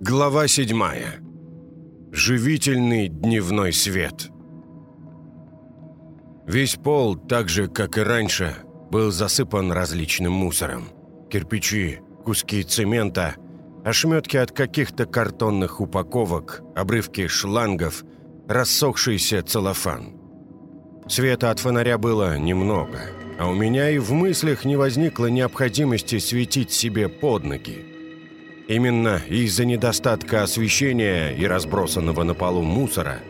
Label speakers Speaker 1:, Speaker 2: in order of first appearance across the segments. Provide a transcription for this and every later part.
Speaker 1: Глава 7. Живительный дневной свет. Весь пол, так же, как и раньше, был засыпан различным мусором. Кирпичи, куски цемента, ошметки от каких-то картонных упаковок, обрывки шлангов, рассохшийся целлофан. Света от фонаря было немного, а у меня и в мыслях не возникло необходимости светить себе под ноги. Именно из-за недостатка освещения и разбросанного на полу мусора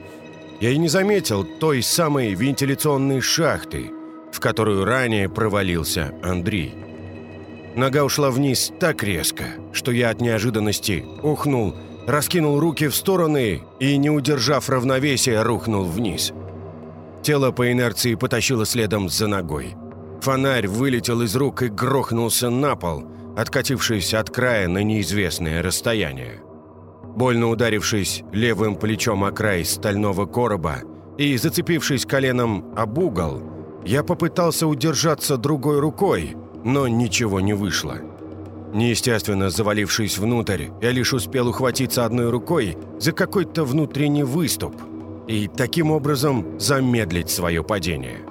Speaker 1: я и не заметил той самой вентиляционной шахты, в которую ранее провалился Андрей. Нога ушла вниз так резко, что я от неожиданности ухнул, раскинул руки в стороны и, не удержав равновесия, рухнул вниз. Тело по инерции потащило следом за ногой. Фонарь вылетел из рук и грохнулся на пол – откатившись от края на неизвестное расстояние. Больно ударившись левым плечом о край стального короба и зацепившись коленом об угол, я попытался удержаться другой рукой, но ничего не вышло. Неестественно завалившись внутрь, я лишь успел ухватиться одной рукой за какой-то внутренний выступ и таким образом замедлить свое падение.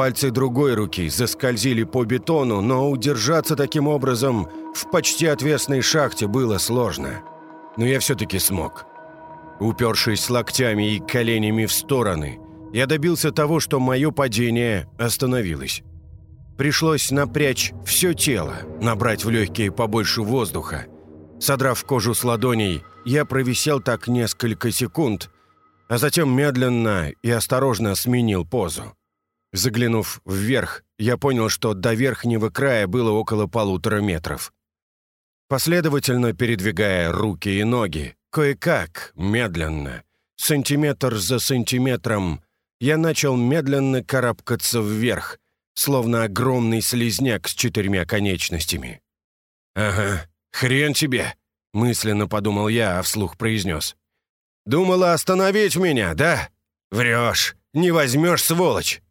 Speaker 1: Пальцы другой руки заскользили по бетону, но удержаться таким образом в почти отвесной шахте было сложно. Но я все-таки смог. Упершись локтями и коленями в стороны, я добился того, что мое падение остановилось. Пришлось напрячь все тело, набрать в легкие побольше воздуха. Содрав кожу с ладоней, я провисел так несколько секунд, а затем медленно и осторожно сменил позу. Заглянув вверх, я понял, что до верхнего края было около полутора метров. Последовательно передвигая руки и ноги, кое-как, медленно, сантиметр за сантиметром, я начал медленно карабкаться вверх, словно огромный слизняк с четырьмя конечностями. «Ага, хрен тебе!» — мысленно подумал я, а вслух произнес. «Думала остановить меня, да? Врешь, не возьмешь, сволочь!»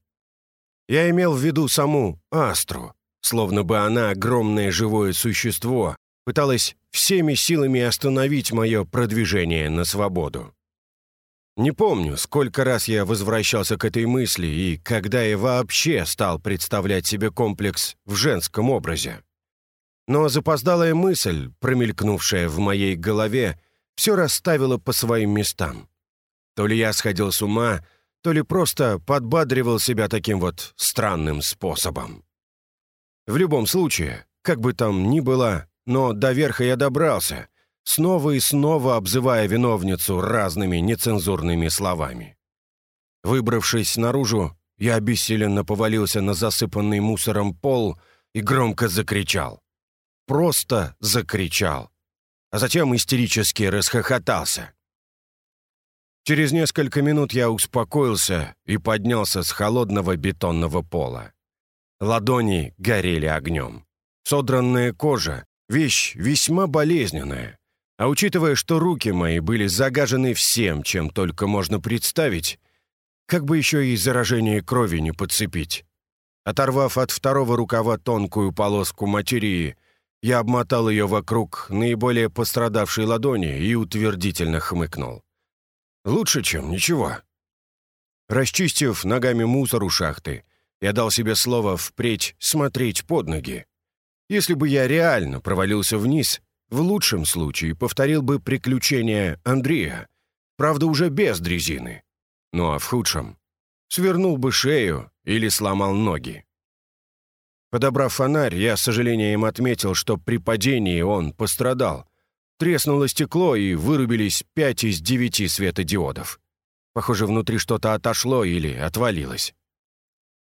Speaker 1: Я имел в виду саму Астру, словно бы она, огромное живое существо, пыталась всеми силами остановить мое продвижение на свободу. Не помню, сколько раз я возвращался к этой мысли и когда я вообще стал представлять себе комплекс в женском образе. Но запоздалая мысль, промелькнувшая в моей голове, все расставила по своим местам. То ли я сходил с ума, то ли просто подбадривал себя таким вот странным способом. В любом случае, как бы там ни было, но до верха я добрался, снова и снова обзывая виновницу разными нецензурными словами. Выбравшись наружу, я обессиленно повалился на засыпанный мусором пол и громко закричал. Просто закричал. А затем истерически расхохотался. Через несколько минут я успокоился и поднялся с холодного бетонного пола. Ладони горели огнем. Содранная кожа — вещь весьма болезненная. А учитывая, что руки мои были загажены всем, чем только можно представить, как бы еще и заражение крови не подцепить. Оторвав от второго рукава тонкую полоску материи, я обмотал ее вокруг наиболее пострадавшей ладони и утвердительно хмыкнул. Лучше, чем ничего. Расчистив ногами мусор у шахты, я дал себе слово впредь смотреть под ноги. Если бы я реально провалился вниз, в лучшем случае повторил бы приключения Андрея, правда, уже без дрезины. Ну а в худшем — свернул бы шею или сломал ноги. Подобрав фонарь, я с сожалением отметил, что при падении он пострадал, Треснуло стекло, и вырубились пять из девяти светодиодов. Похоже, внутри что-то отошло или отвалилось.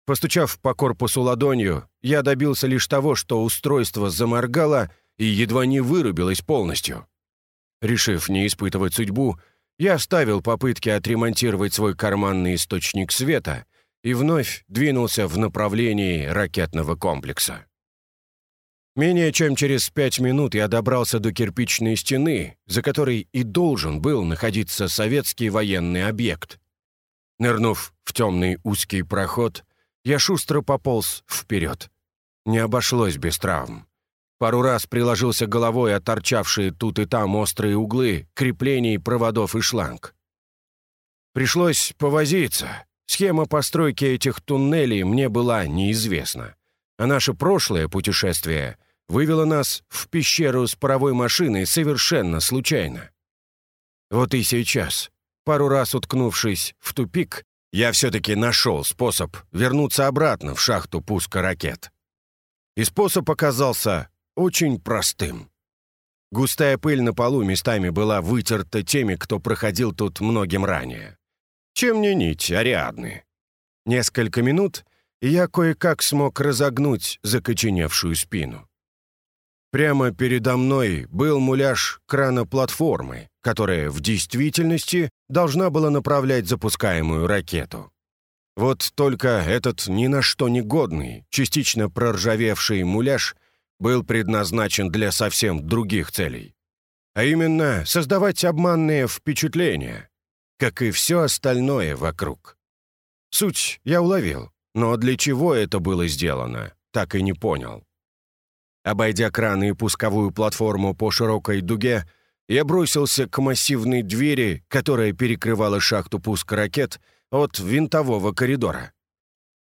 Speaker 1: Постучав по корпусу ладонью, я добился лишь того, что устройство заморгало и едва не вырубилось полностью. Решив не испытывать судьбу, я оставил попытки отремонтировать свой карманный источник света и вновь двинулся в направлении ракетного комплекса. Менее чем через пять минут я добрался до кирпичной стены, за которой и должен был находиться советский военный объект. Нырнув в темный узкий проход, я шустро пополз вперед. Не обошлось без травм. Пару раз приложился головой о торчавшие тут и там острые углы креплений проводов и шланг. Пришлось повозиться. Схема постройки этих туннелей мне была неизвестна. А наше прошлое путешествие вывело нас в пещеру с паровой машиной совершенно случайно. Вот и сейчас, пару раз уткнувшись в тупик, я все-таки нашел способ вернуться обратно в шахту пуска ракет. И способ оказался очень простым. Густая пыль на полу местами была вытерта теми, кто проходил тут многим ранее. Чем не нить Ариадны? Несколько минут, и я кое-как смог разогнуть закоченевшую спину. Прямо передо мной был муляж крана платформы, которая в действительности должна была направлять запускаемую ракету. Вот только этот ни на что не годный, частично проржавевший муляж был предназначен для совсем других целей. А именно, создавать обманные впечатления, как и все остальное вокруг. Суть я уловил, но для чего это было сделано, так и не понял. Обойдя краны и пусковую платформу по широкой дуге, я бросился к массивной двери, которая перекрывала шахту пуска ракет от винтового коридора.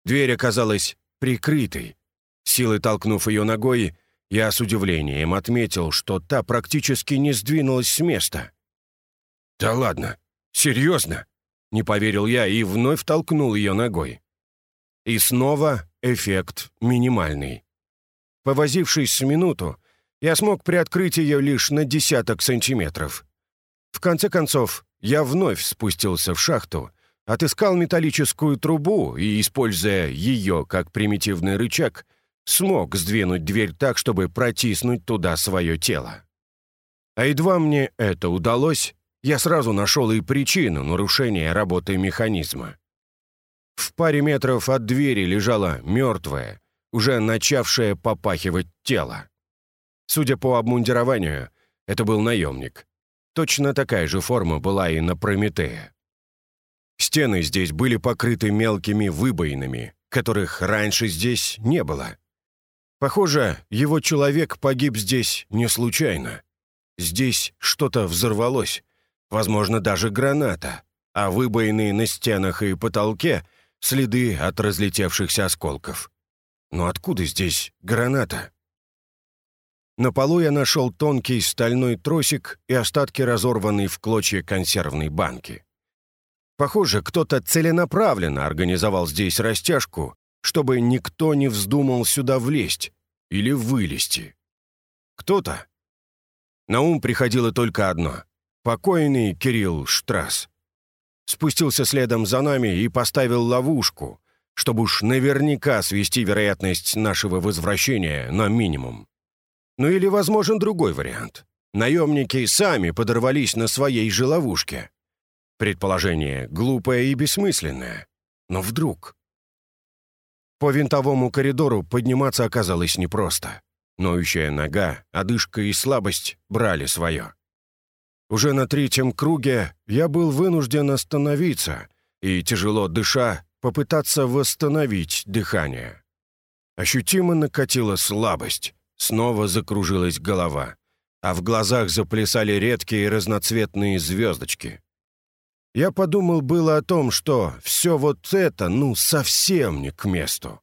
Speaker 1: Дверь оказалась прикрытой. Силой толкнув ее ногой, я с удивлением отметил, что та практически не сдвинулась с места. «Да ладно, серьезно?» — не поверил я и вновь толкнул ее ногой. И снова эффект минимальный. Повозившись с минуту, я смог приоткрыть ее лишь на десяток сантиметров. В конце концов, я вновь спустился в шахту, отыскал металлическую трубу и, используя ее как примитивный рычаг, смог сдвинуть дверь так, чтобы протиснуть туда свое тело. А едва мне это удалось, я сразу нашел и причину нарушения работы механизма. В паре метров от двери лежало мертвое, уже начавшее попахивать тело. Судя по обмундированию, это был наемник. Точно такая же форма была и на Прометея. Стены здесь были покрыты мелкими выбоинами, которых раньше здесь не было. Похоже, его человек погиб здесь не случайно. Здесь что-то взорвалось, возможно, даже граната, а выбоины на стенах и потолке — следы от разлетевшихся осколков. Но откуда здесь граната? На полу я нашел тонкий стальной тросик и остатки разорванной в клочья консервной банки. Похоже, кто-то целенаправленно организовал здесь растяжку, чтобы никто не вздумал сюда влезть или вылезти. Кто-то. На ум приходило только одно — покойный Кирилл Штрасс. Спустился следом за нами и поставил ловушку, чтобы уж наверняка свести вероятность нашего возвращения на минимум. Ну или возможен другой вариант. Наемники сами подорвались на своей же ловушке. Предположение глупое и бессмысленное. Но вдруг... По винтовому коридору подниматься оказалось непросто. Ноющая нога, одышка и слабость брали свое. Уже на третьем круге я был вынужден остановиться и, тяжело дыша, попытаться восстановить дыхание. Ощутимо накатила слабость, снова закружилась голова, а в глазах заплясали редкие разноцветные звездочки. Я подумал было о том, что все вот это, ну, совсем не к месту.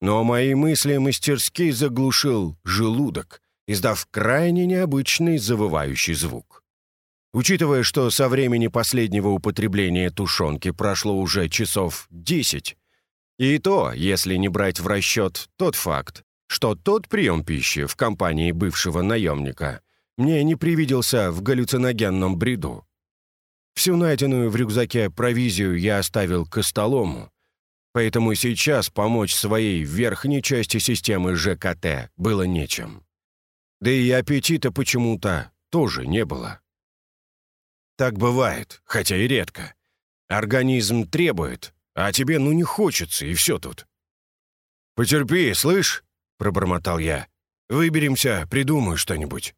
Speaker 1: Но мои мысли мастерски заглушил желудок, издав крайне необычный завывающий звук. Учитывая, что со времени последнего употребления тушенки прошло уже часов десять, и то, если не брать в расчет тот факт, что тот прием пищи в компании бывшего наемника мне не привиделся в галлюциногенном бреду. Всю найденную в рюкзаке провизию я оставил к столому, поэтому сейчас помочь своей верхней части системы ЖКТ было нечем. Да и аппетита почему-то тоже не было. Так бывает, хотя и редко. Организм требует, а тебе ну не хочется, и все тут. «Потерпи, слышь?» — пробормотал я. «Выберемся, придумаю что-нибудь».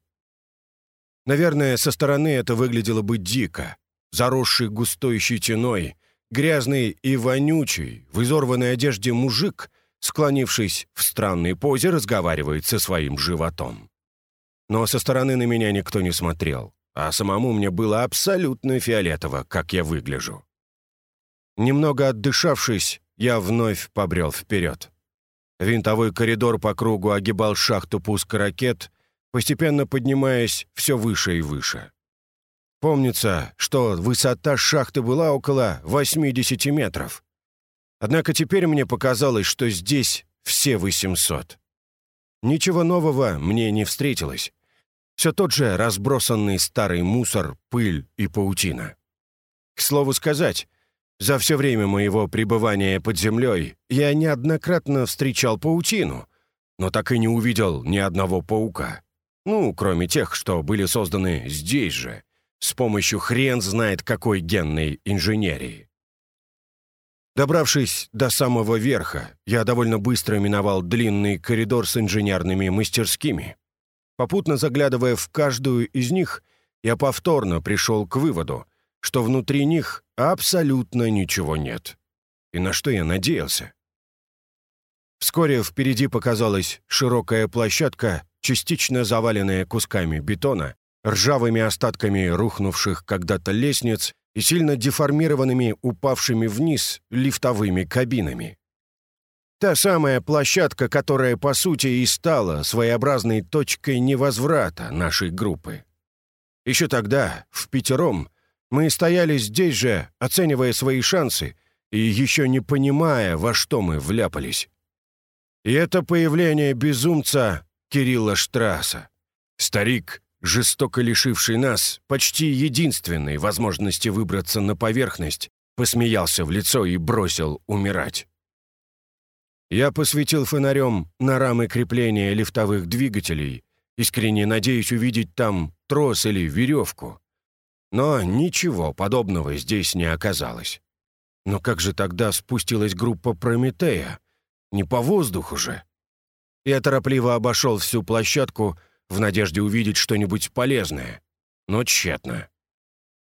Speaker 1: Наверное, со стороны это выглядело бы дико, заросший густой щетиной, грязный и вонючий, в изорванной одежде мужик склонившись в странной позе, разговаривает со своим животом. Но со стороны на меня никто не смотрел, а самому мне было абсолютно фиолетово, как я выгляжу. Немного отдышавшись, я вновь побрел вперед. Винтовой коридор по кругу огибал шахту пуска ракет, постепенно поднимаясь все выше и выше. Помнится, что высота шахты была около 80 метров. Однако теперь мне показалось, что здесь все 800. Ничего нового мне не встретилось. Все тот же разбросанный старый мусор, пыль и паутина. К слову сказать, за все время моего пребывания под землей я неоднократно встречал паутину, но так и не увидел ни одного паука. Ну, кроме тех, что были созданы здесь же, с помощью хрен знает какой генной инженерии. Добравшись до самого верха, я довольно быстро миновал длинный коридор с инженерными мастерскими. Попутно заглядывая в каждую из них, я повторно пришел к выводу, что внутри них абсолютно ничего нет. И на что я надеялся? Вскоре впереди показалась широкая площадка, частично заваленная кусками бетона, ржавыми остатками рухнувших когда-то лестниц и сильно деформированными упавшими вниз лифтовыми кабинами. Та самая площадка, которая, по сути, и стала своеобразной точкой невозврата нашей группы. Еще тогда, в пятером, мы стояли здесь же, оценивая свои шансы и еще не понимая, во что мы вляпались. И это появление безумца Кирилла Штрасса. Старик, жестоко лишивший нас почти единственной возможности выбраться на поверхность, посмеялся в лицо и бросил умирать. Я посветил фонарем на рамы крепления лифтовых двигателей, искренне надеясь увидеть там трос или веревку. Но ничего подобного здесь не оказалось. Но как же тогда спустилась группа Прометея? Не по воздуху же. Я торопливо обошел всю площадку, в надежде увидеть что-нибудь полезное, но тщетно.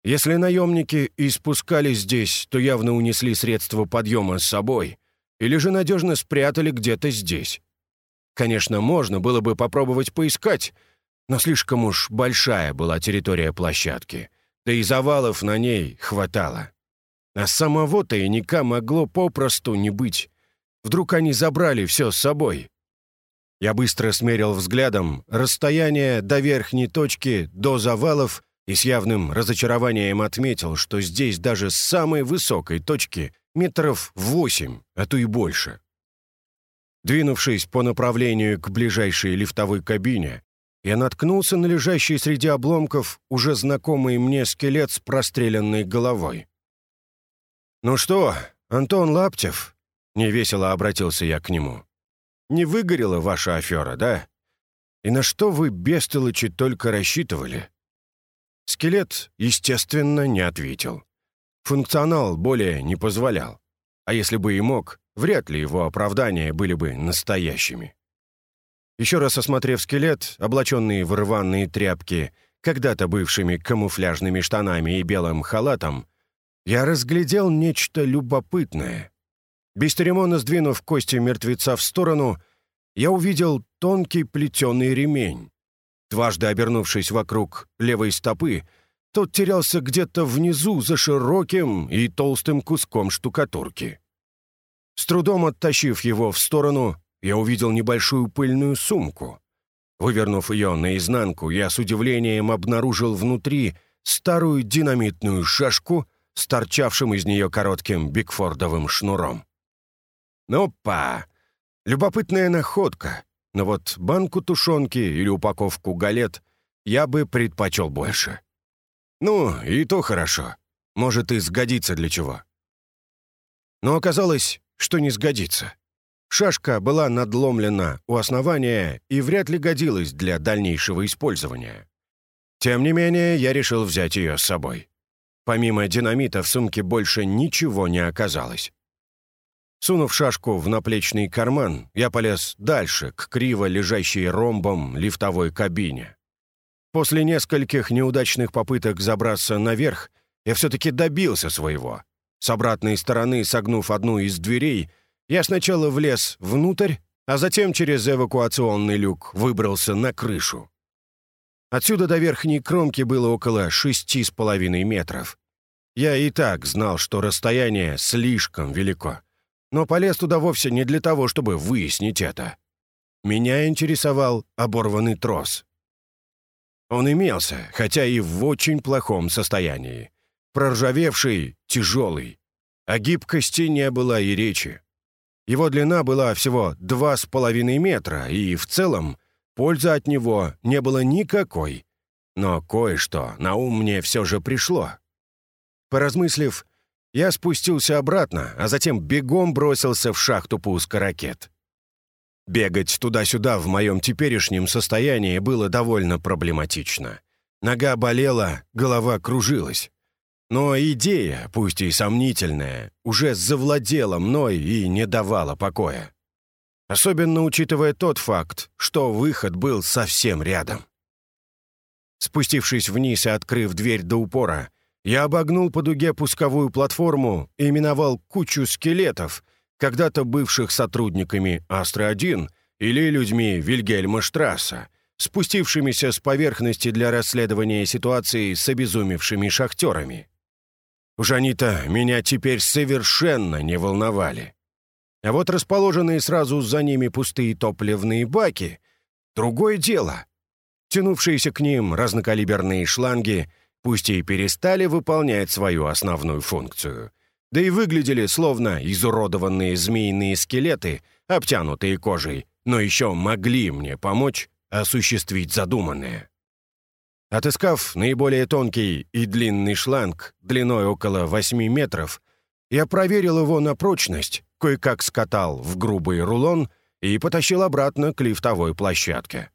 Speaker 1: Если наемники и спускались здесь, то явно унесли средства подъема с собой или же надежно спрятали где-то здесь. Конечно, можно было бы попробовать поискать, но слишком уж большая была территория площадки, да и завалов на ней хватало. А самого тайника могло попросту не быть. Вдруг они забрали все с собой, я быстро смерил взглядом расстояние до верхней точки, до завалов, и с явным разочарованием отметил, что здесь даже с самой высокой точки метров восемь, а то и больше. Двинувшись по направлению к ближайшей лифтовой кабине, я наткнулся на лежащий среди обломков уже знакомый мне скелет с простреленной головой. «Ну что, Антон Лаптев?» — невесело обратился я к нему. Не выгорела ваша афера, да? И на что вы, бестолочи, только рассчитывали?» Скелет, естественно, не ответил. Функционал более не позволял. А если бы и мог, вряд ли его оправдания были бы настоящими. Еще раз осмотрев скелет, облаченный в рваные тряпки, когда-то бывшими камуфляжными штанами и белым халатом, я разглядел нечто любопытное. Бесцеремонно сдвинув кости мертвеца в сторону, я увидел тонкий плетеный ремень. Дважды обернувшись вокруг левой стопы, тот терялся где-то внизу за широким и толстым куском штукатурки. С трудом оттащив его в сторону, я увидел небольшую пыльную сумку. Вывернув ее наизнанку, я с удивлением обнаружил внутри старую динамитную шашку с торчавшим из нее коротким бигфордовым шнуром. «Ну-па! Любопытная находка, но вот банку тушенки или упаковку галет я бы предпочел больше. Ну, и то хорошо. Может, и сгодится для чего». Но оказалось, что не сгодится. Шашка была надломлена у основания и вряд ли годилась для дальнейшего использования. Тем не менее, я решил взять ее с собой. Помимо динамита в сумке больше ничего не оказалось. Сунув шашку в наплечный карман, я полез дальше, к криво лежащей ромбом лифтовой кабине. После нескольких неудачных попыток забраться наверх, я все-таки добился своего. С обратной стороны, согнув одну из дверей, Я сначала влез внутрь, а затем через эвакуационный люк выбрался на крышу. Отсюда до верхней кромки было около шести с половиной метров. Я и так знал, что расстояние слишком велико, но полез туда вовсе не для того, чтобы выяснить это. Меня интересовал оборванный трос. Он имелся, хотя и в очень плохом состоянии. Проржавевший, тяжелый. О гибкости не было и речи. Его длина была всего два с половиной метра, и в целом пользы от него не было никакой. Но кое-что на ум мне все же пришло. Поразмыслив, я спустился обратно, а затем бегом бросился в шахту пуска ракет. Бегать туда-сюда в моем теперешнем состоянии было довольно проблематично. Нога болела, голова кружилась. Но идея, пусть и сомнительная, уже завладела мной и не давала покоя. Особенно учитывая тот факт, что выход был совсем рядом. Спустившись вниз и открыв дверь до упора, я обогнул по дуге пусковую платформу и миновал кучу скелетов, когда-то бывших сотрудниками «Астры-1» или людьми Вильгельма Штрасса, спустившимися с поверхности для расследования ситуации с обезумевшими шахтерами. Уж они-то меня теперь совершенно не волновали. А вот расположенные сразу за ними пустые топливные баки — другое дело. Тянувшиеся к ним разнокалиберные шланги пусть и перестали выполнять свою основную функцию, да и выглядели словно изуродованные змеиные скелеты, обтянутые кожей, но еще могли мне помочь осуществить задуманное. Отыскав наиболее тонкий и длинный шланг длиной около 8 метров, я проверил его на прочность, кое-как скатал в грубый рулон и потащил обратно к лифтовой площадке.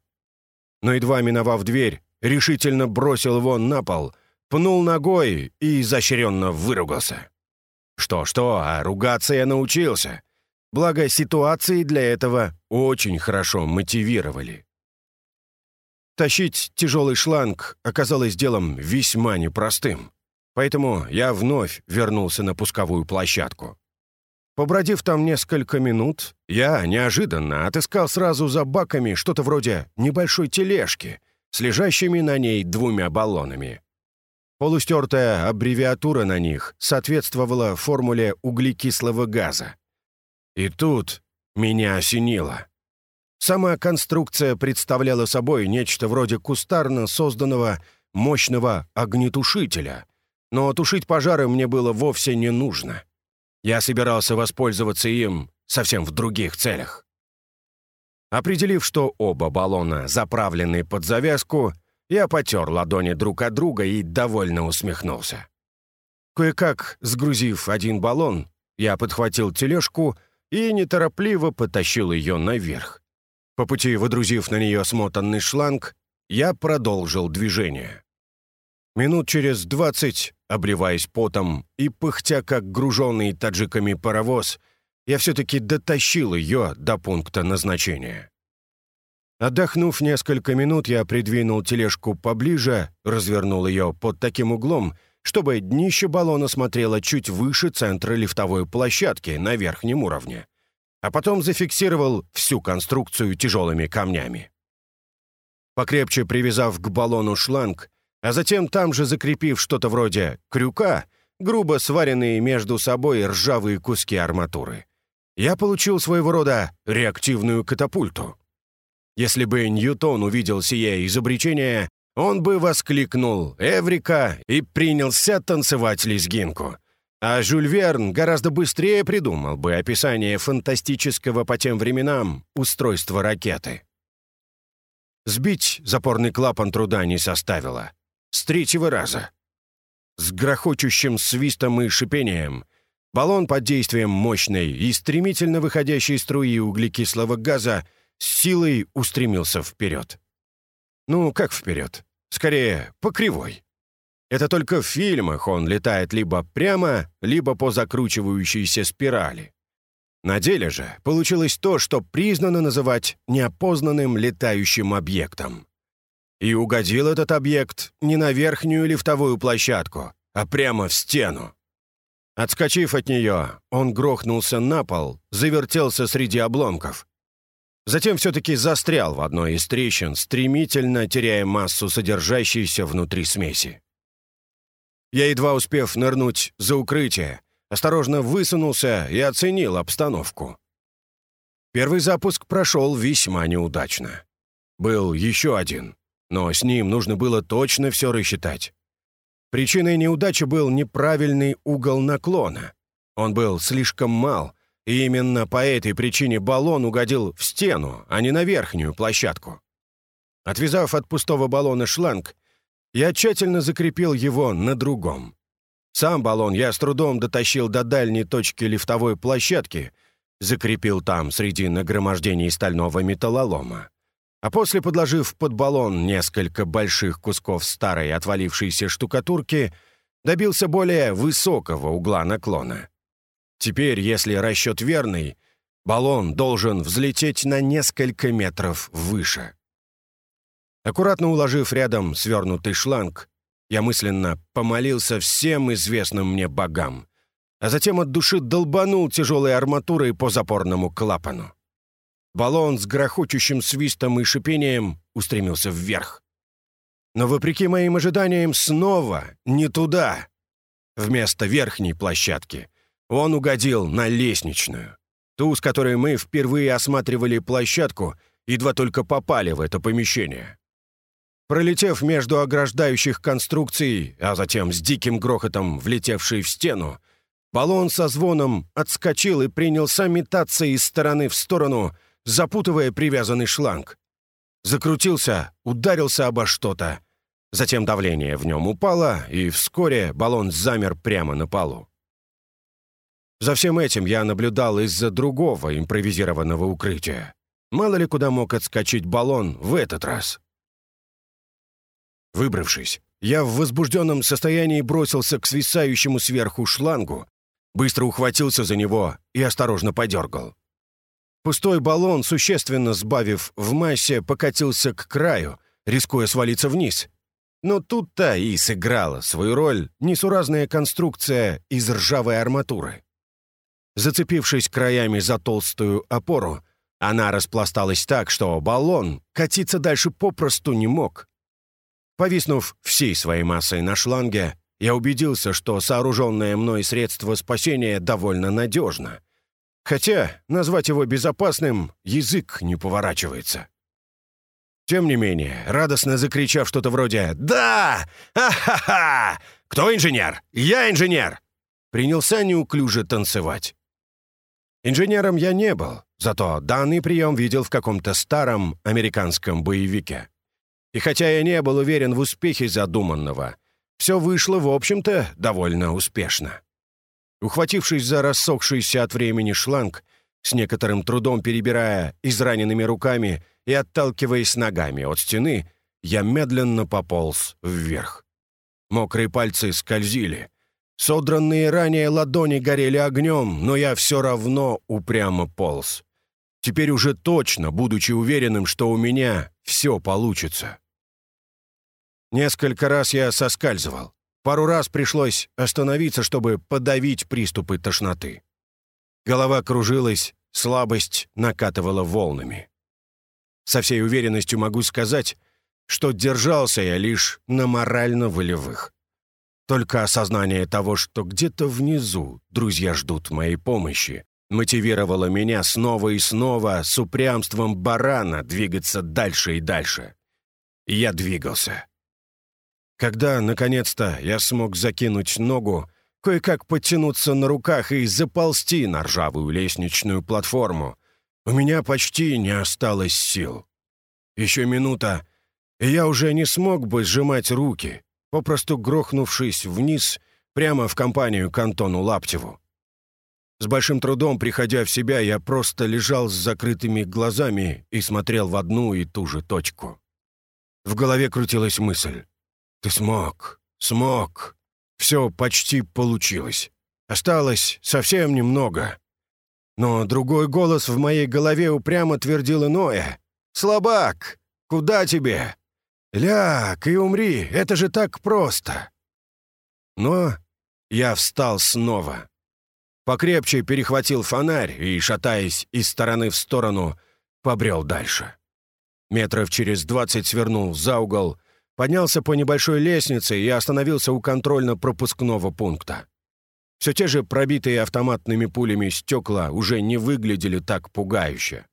Speaker 1: Но едва миновав дверь, решительно бросил его на пол, пнул ногой и изощренно выругался. Что-что, а ругаться я научился. Благо, ситуации для этого очень хорошо мотивировали. Тащить тяжелый шланг оказалось делом весьма непростым, поэтому я вновь вернулся на пусковую площадку. Побродив там несколько минут, я неожиданно отыскал сразу за баками что-то вроде небольшой тележки с лежащими на ней двумя баллонами. Полустертая аббревиатура на них соответствовала формуле углекислого газа. И тут меня осенило. Сама конструкция представляла собой нечто вроде кустарно созданного мощного огнетушителя, но тушить пожары мне было вовсе не нужно. Я собирался воспользоваться им совсем в других целях. Определив, что оба баллона заправлены под завязку, я потер ладони друг от друга и довольно усмехнулся. Кое-как, сгрузив один баллон, я подхватил тележку и неторопливо потащил ее наверх. По пути, выдрузив на нее смотанный шланг, я продолжил движение. Минут через двадцать, обливаясь потом и пыхтя, как груженный таджиками паровоз, я все-таки дотащил ее до пункта назначения. Отдохнув несколько минут, я придвинул тележку поближе, развернул ее под таким углом, чтобы днище баллона смотрело чуть выше центра лифтовой площадки на верхнем уровне а потом зафиксировал всю конструкцию тяжелыми камнями. Покрепче привязав к баллону шланг, а затем там же закрепив что-то вроде крюка, грубо сваренные между собой ржавые куски арматуры, я получил своего рода реактивную катапульту. Если бы Ньютон увидел сие изобретение, он бы воскликнул «Эврика!» и принялся танцевать лезгинку. А Жюль Верн гораздо быстрее придумал бы описание фантастического по тем временам устройства ракеты. Сбить запорный клапан труда не составило. С третьего раза. С грохочущим свистом и шипением баллон под действием мощной и стремительно выходящей струи углекислого газа с силой устремился вперед. Ну, как вперед? Скорее, по кривой. Это только в фильмах он летает либо прямо, либо по закручивающейся спирали. На деле же получилось то, что признано называть неопознанным летающим объектом. И угодил этот объект не на верхнюю лифтовую площадку, а прямо в стену. Отскочив от нее, он грохнулся на пол, завертелся среди обломков. Затем все-таки застрял в одной из трещин, стремительно теряя массу содержащейся внутри смеси. Я, едва успев нырнуть за укрытие, осторожно высунулся и оценил обстановку. Первый запуск прошел весьма неудачно. Был еще один, но с ним нужно было точно все рассчитать. Причиной неудачи был неправильный угол наклона. Он был слишком мал, и именно по этой причине баллон угодил в стену, а не на верхнюю площадку. Отвязав от пустого баллона шланг, я тщательно закрепил его на другом. Сам баллон я с трудом дотащил до дальней точки лифтовой площадки, закрепил там среди нагромождений стального металлолома а после, подложив под баллон несколько больших кусков старой отвалившейся штукатурки, добился более высокого угла наклона. Теперь, если расчет верный, баллон должен взлететь на несколько метров выше. Аккуратно уложив рядом свернутый шланг, я мысленно помолился всем известным мне богам, а затем от души долбанул тяжелой арматурой по запорному клапану. Баллон с грохочущим свистом и шипением устремился вверх. Но, вопреки моим ожиданиям, снова не туда. Вместо верхней площадки он угодил на лестничную, ту, с которой мы впервые осматривали площадку, едва только попали в это помещение. Пролетев между ограждающих конструкций, а затем с диким грохотом влетевший в стену, баллон со звоном отскочил и принялся метаться из стороны в сторону, запутывая привязанный шланг. Закрутился, ударился обо что-то. Затем давление в нем упало, и вскоре баллон замер прямо на полу. За всем этим я наблюдал из-за другого импровизированного укрытия. Мало ли куда мог отскочить баллон в этот раз. Выбравшись, я в возбужденном состоянии бросился к свисающему сверху шлангу, быстро ухватился за него и осторожно подергал. Пустой баллон, существенно сбавив в массе, покатился к краю, рискуя свалиться вниз. Но тут-то и сыграла свою роль несуразная конструкция из ржавой арматуры. Зацепившись краями за толстую опору, она распласталась так, что баллон катиться дальше попросту не мог. Повиснув всей своей массой на шланге, я убедился, что сооруженное мной средство спасения довольно надежно — Хотя назвать его безопасным язык не поворачивается. Тем не менее, радостно закричав что-то вроде «Да! Ха-ха-ха! Кто инженер? Я инженер!» принялся неуклюже танцевать. Инженером я не был, зато данный прием видел в каком-то старом американском боевике. И хотя я не был уверен в успехе задуманного, все вышло, в общем-то, довольно успешно. Ухватившись за рассохшийся от времени шланг, с некоторым трудом перебирая израненными руками и отталкиваясь ногами от стены, я медленно пополз вверх. Мокрые пальцы скользили. Содранные ранее ладони горели огнем, но я все равно упрямо полз. Теперь уже точно, будучи уверенным, что у меня все получится. Несколько раз я соскальзывал. Пару раз пришлось остановиться, чтобы подавить приступы тошноты. Голова кружилась, слабость накатывала волнами. Со всей уверенностью могу сказать, что держался я лишь на морально-волевых. Только осознание того, что где-то внизу друзья ждут моей помощи, мотивировало меня снова и снова с упрямством барана двигаться дальше и дальше. И я двигался. Когда, наконец-то, я смог закинуть ногу, кое-как подтянуться на руках и заползти на ржавую лестничную платформу, у меня почти не осталось сил. Еще минута, и я уже не смог бы сжимать руки, попросту грохнувшись вниз прямо в компанию к Антону Лаптеву. С большим трудом, приходя в себя, я просто лежал с закрытыми глазами и смотрел в одну и ту же точку. В голове крутилась мысль. «Ты смог, смог. Все почти получилось. Осталось совсем немного». Но другой голос в моей голове упрямо твердил иное. «Слабак! Куда тебе? Ляг и умри, это же так просто!» Но я встал снова. Покрепче перехватил фонарь и, шатаясь из стороны в сторону, побрел дальше. Метров через двадцать свернул за угол, поднялся по небольшой лестнице и остановился у контрольно-пропускного пункта. Все те же пробитые автоматными пулями стекла уже не выглядели так пугающе.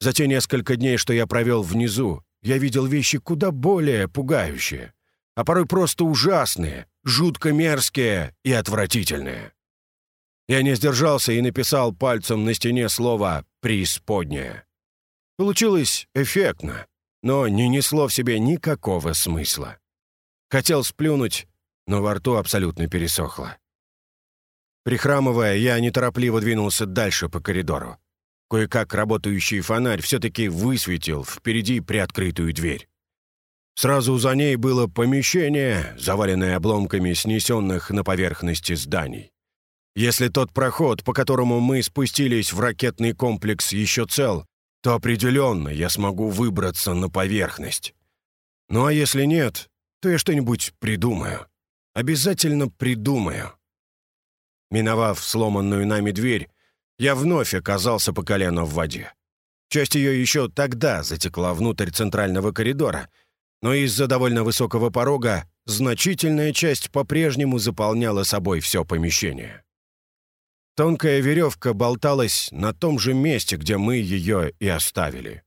Speaker 1: За те несколько дней, что я провел внизу, я видел вещи куда более пугающие, а порой просто ужасные, жутко мерзкие и отвратительные. Я не сдержался и написал пальцем на стене слово «преисподняя». Получилось эффектно, но не несло в себе никакого смысла. Хотел сплюнуть, но во рту абсолютно пересохло. Прихрамывая, я неторопливо двинулся дальше по коридору. Кое-как работающий фонарь все-таки высветил впереди приоткрытую дверь. Сразу за ней было помещение, заваленное обломками снесенных на поверхности зданий. Если тот проход, по которому мы спустились в ракетный комплекс, еще цел, то определенно я смогу выбраться на поверхность. Ну а если нет, то я что-нибудь придумаю. Обязательно придумаю. Миновав сломанную нами дверь, я вновь оказался по колено в воде. Часть ее еще тогда затекла внутрь центрального коридора, но из-за довольно высокого порога значительная часть по-прежнему заполняла собой все помещение. Тонкая веревка болталась на том же месте, где мы ее и оставили.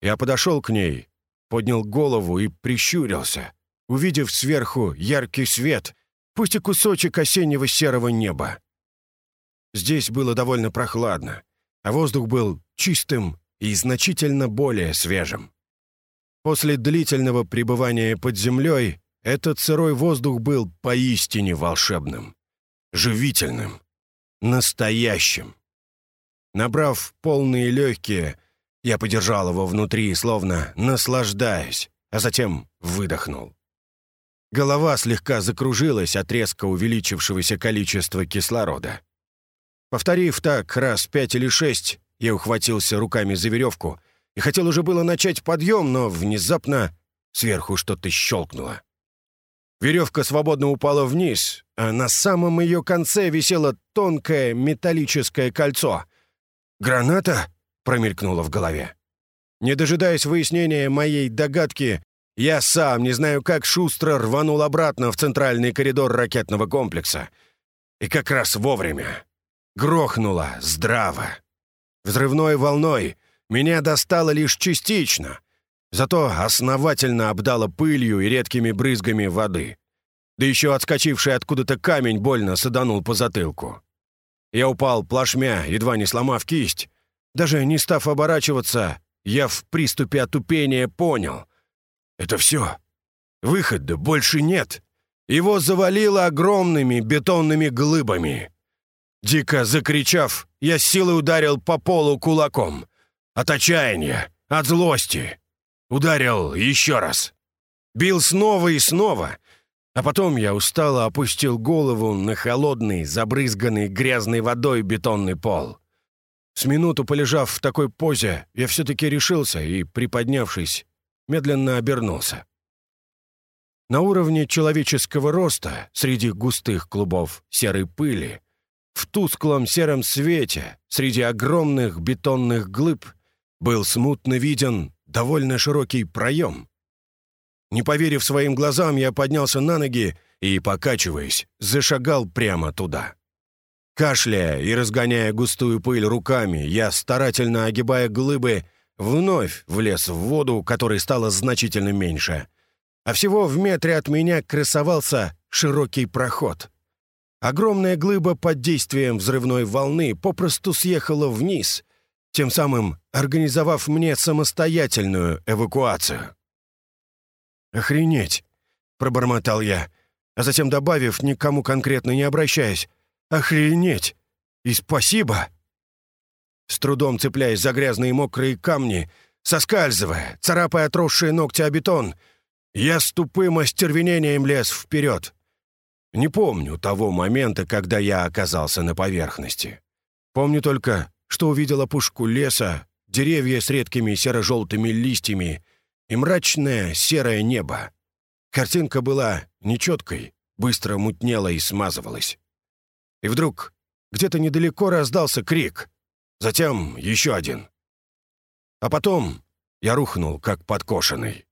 Speaker 1: Я подошел к ней, поднял голову и прищурился, увидев сверху яркий свет, пусть и кусочек осеннего серого неба. Здесь было довольно прохладно, а воздух был чистым и значительно более свежим. После длительного пребывания под землей этот сырой воздух был поистине волшебным, живительным, настоящим. Набрав полные легкие, я подержал его внутри, словно наслаждаясь, а затем выдохнул. Голова слегка закружилась от резко увеличившегося количества кислорода. Повторив так раз пять или шесть, я ухватился руками за веревку и хотел уже было начать подъем, но внезапно сверху что-то щелкнуло. Веревка свободно упала вниз, а на самом ее конце висело тонкое металлическое кольцо. «Граната?» — промелькнуло в голове. Не дожидаясь выяснения моей догадки, я сам, не знаю как, шустро рванул обратно в центральный коридор ракетного комплекса. И как раз вовремя. Грохнуло здраво. Взрывной волной меня достало лишь частично, зато основательно обдало пылью и редкими брызгами воды. Да еще отскочивший откуда-то камень больно саданул по затылку. Я упал плашмя, едва не сломав кисть. Даже не став оборачиваться, я в приступе отупения понял — это все. Выхода больше нет. Его завалило огромными бетонными глыбами. Дико закричав, я силой ударил по полу кулаком. От отчаяния, от злости. Ударил еще раз. Бил снова и снова. А потом я устало опустил голову на холодный, забрызганный грязной водой бетонный пол. С минуту полежав в такой позе, я все-таки решился и, приподнявшись, медленно обернулся. На уровне человеческого роста, среди густых клубов серой пыли, в тусклом сером свете, среди огромных бетонных глыб, был смутно виден довольно широкий проем. Не поверив своим глазам, я поднялся на ноги и, покачиваясь, зашагал прямо туда. Кашляя и разгоняя густую пыль руками, я, старательно огибая глыбы, вновь влез в воду, которой стало значительно меньше. А всего в метре от меня красовался широкий проход. Огромная глыба под действием взрывной волны попросту съехала вниз, тем самым организовав мне самостоятельную эвакуацию. «Охренеть!» — пробормотал я, а затем добавив, никому конкретно не обращаясь, «Охренеть! И спасибо!» С трудом цепляясь за грязные мокрые камни, соскальзывая, царапая отросшие ногти о бетон, я с тупым остервенением лез вперед. Не помню того момента, когда я оказался на поверхности. Помню только, что увидел опушку леса, деревья с редкими серо-желтыми листьями и мрачное серое небо. Картинка была нечеткой, быстро мутнела и смазывалась. И вдруг где-то недалеко раздался крик. Затем еще один. А потом я рухнул, как подкошенный.